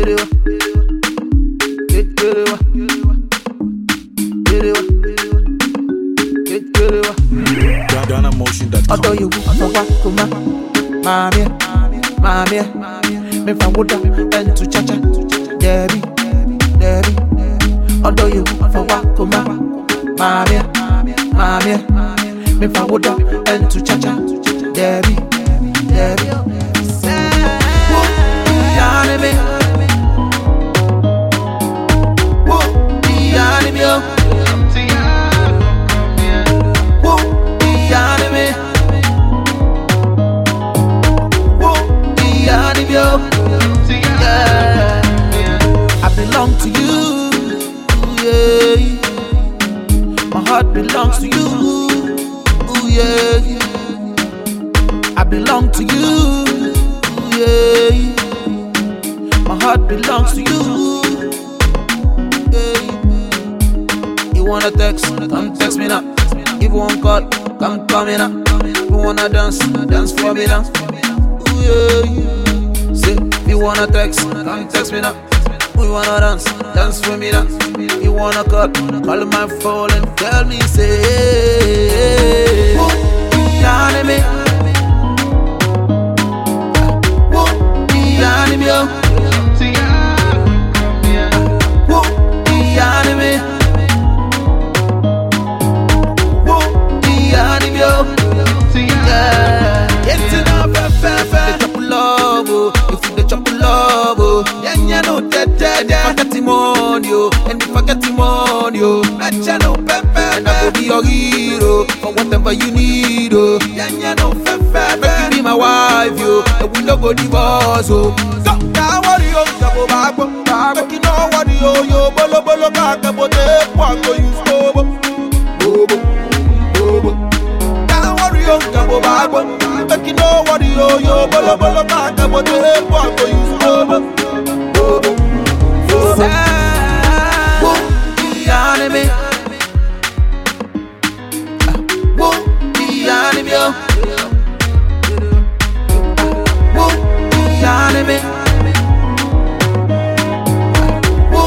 Kerewa. Ke- Kerewa. Kerewa. Ke- Kerewa. Ghanamotion that Although you for what kuma Mamie, mamie Me from Woodda and to Chacha Debbie, Debbie Although you for what kuma Mamie, mamie Me from Woodda and to Chacha Debbie, Debbie Heart belongs to you, yeah. I belong to you, yeah. My heart belongs to you, yeah. You wanna text? Come text me now. If you want call, come call me now. If You wanna dance? Dance for me now. Ooh, yeah. Say, if you wanna text, come text me now. We wanna dance, dance for me now. You wanna call, call my phone and tell me, say, Woo, the enemy. Woo, the enemy. oh. Woo, the enemy. Yeah. It's enough. Eh, eh, eh. If you chop love, oh, if you chop love, oh, yeah, yeah, no, dead, dead, dead. Forget the money, oh, and if I get oh, let you know, pepe, and I go be your hero for whatever you need, oh, yeah, no, fair, Make you be my wife, yo, and we no go divorce, oh. So, now worry, oh, bago. Make you know what yo, yo, bolo, bolo, bago, but they want to use bobo, bobo, bobo. Don't worry, yo, jabo bago. Make you know what yo, yo, bolo, bolo, bago, but they want to use bobo, oh. Woo, the enemy. Woo,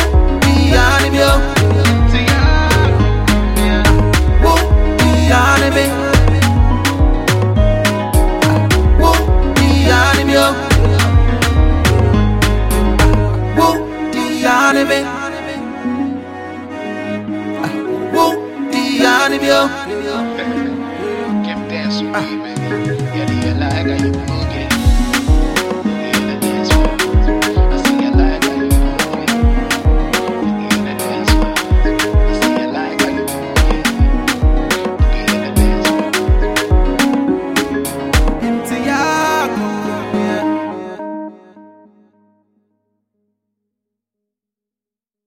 enemy, oh. Yeah, yeah, I got.